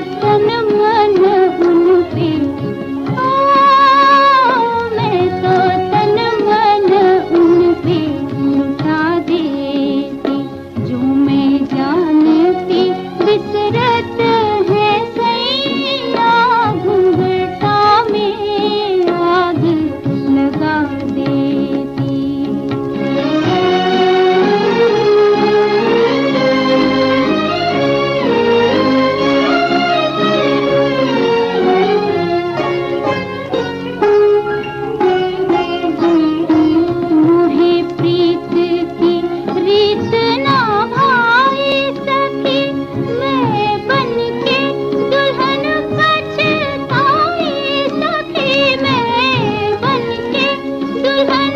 सनम इधर